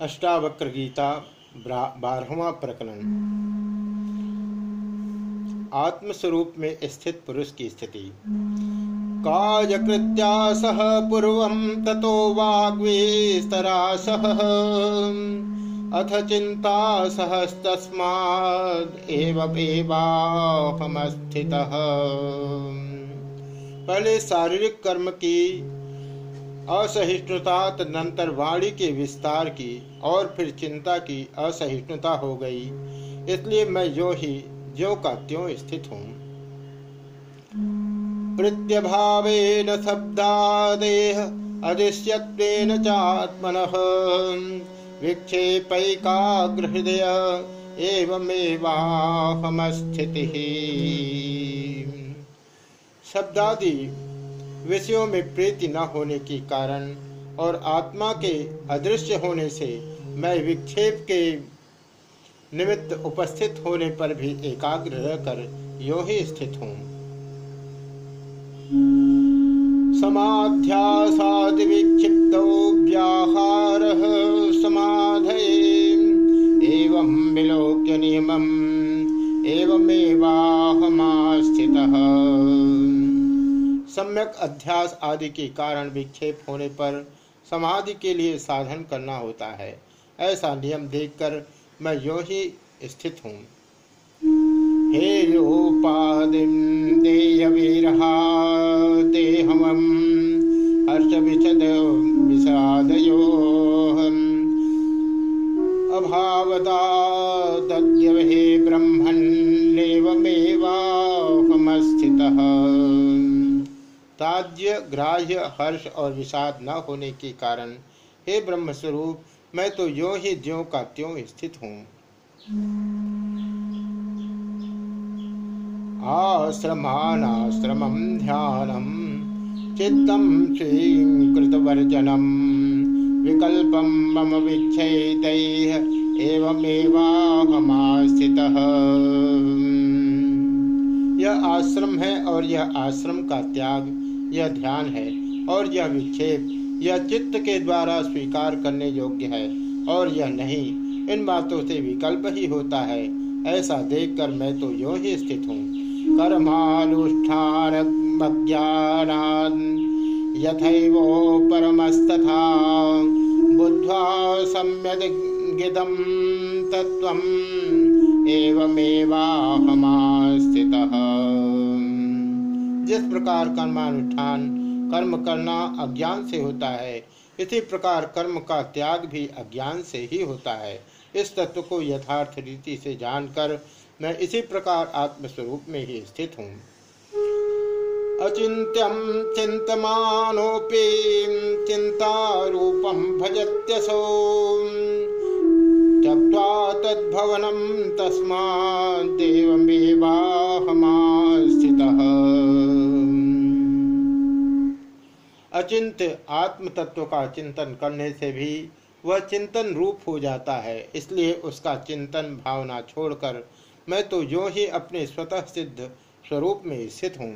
अष्टावक्र गीता बारहवा प्रकरण। आत्मस्वरूप में स्थित पुरुष की स्थिति। काजकृत्या सह पूर्व ततो वाग्विस्तरा सह अथ चिंता सहस्तस्माद् एवमेवाहमस्थितः पहले शारीरिक कर्म की असहिष्णुता तदनंतर वाणी के विस्तार की और फिर चिंता की असहिष्णुता हो गई। इसलिए मैं जो ही, जो का त्यों स्थित हूँ। प्रत्यभावेन शब्दादेह अधिष्यत्वेन चात्मन विक्षेपैकाग्र हृदय एवमेवाहमस्थिति। शब्दादि विषयों में प्रीति न होने के कारण और आत्मा के अदृश्य होने से मैं विक्षेप के निमित्त उपस्थित होने पर भी एकाग्र रहकर यो ही स्थित हूँ। समाध्यासादि विक्षिप्त व्याहार एवं विलोक्य नियमम, एवमेवाहमास्थितः। सम्यक अध्यास आदि के कारण विक्षेप होने पर समाधि के लिए साधन करना होता है। ऐसा नियम देखकर मैं यो ही स्थित हूँ। हे ब्रह्मन् नेवमेवाहमस्थितः ताज्य, ग्राह्य, हर्ष और विषाद न होने के कारण, हे ब्रह्मस्वरूप, मैं तो यो ही ज्यो का त्यों स्थित हूँ। आश्रमाश्रम ध्यानम चित्तम स्वीकृतवर्जनम। विकल्पम मम विक्षेत एवमेवाहमास्थितः आश्रम है और यह आश्रम का त्याग, यह ध्यान है और यह विक्षेप, यह चित्त के द्वारा स्वीकार करने योग्य है और यह नहीं, इन बातों से विकल्प ही होता है। ऐसा देखकर मैं तो यो ही स्थित हूँ। कर्मानुष्ठान परमस्तथा बुद्ध्वा सम्यदिदम तत्व एवमेवाहमास्थितः। जिस प्रकार कर्मानुष्ठान कर्म करना अज्ञान से होता है, इसी प्रकार कर्म का त्याग भी अज्ञान से ही होता है। इस तत्व को यथार्थ रीति से जानकर मैं इसी प्रकार आत्मस्वरूप में ही स्थित हूँ। अचिंत्यम चिंतमानोपी चिंता रूपम भजत्यसो। त्यक्त्वा तद्भवनं अचिंत्य आत्म तत्व का चिंतन करने से भी वह चिंतन रूप हो जाता है। इसलिए उसका चिंतन भावना छोड़कर मैं तो जो ही अपने स्वतः सिद्ध स्वरूप में स्थित हूँ।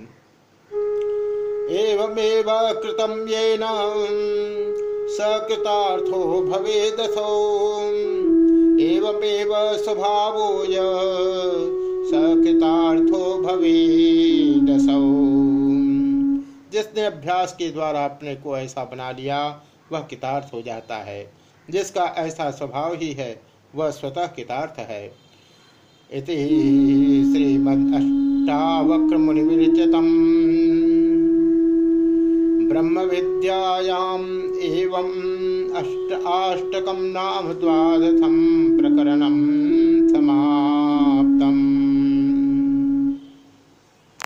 एवमेव कृतम येन, सकृतार्थो एवमेव सकृतार्थो जिसने अभ्यास के द्वारा अपने को ऐसा बना लिया, वह कितार्थ हो जाता है। जिसका ऐसा स्वभाव ही है, वह स्वतः कितार्थ है। इति श्रीमद्ष्टावक्र मुनिविरचितम् ब्रह्म विद्यायाम एवं अष्ट अष्टकम नाम द्वादशम प्रकरणम।